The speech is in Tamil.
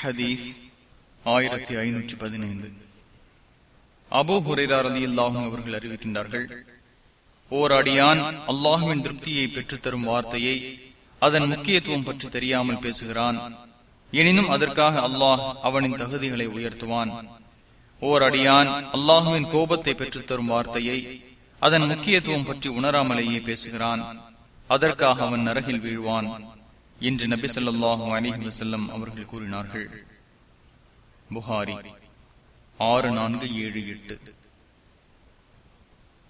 ஹதீஸ் ஆயிரத்தி ஐநூற்றி பதினைந்து. அபு ஹுரேரா அலி அல்லாஹும் அவர்கள் அறிவிக்கின்றார்கள் ஓர் அடியான் அல்லாஹுவின் திருப்தியை பெற்றுத்தரும் வார்த்தையை அதன் முக்கியத்துவம் பற்றி தெரியாமல் பேசுகிறான். எனினும் அதற்காக அல்லாஹ் அவனின் தகுதிகளை உயர்த்துவான். ஓர் அடியான் அல்லாஹுவின் கோபத்தை பெற்றுத்தரும் வார்த்தையை அதன் முக்கியத்துவம் பற்றி உணராமலேயே பேசுகிறான். அதற்காக அவன் நரகில் வீழ்வான். என்று நபி சொல்லாஹு அலிஹி வசல்லம் அவர்கள் கூறினார்கள். புகாரி ஆறு நான்கு ஏழு எட்டு.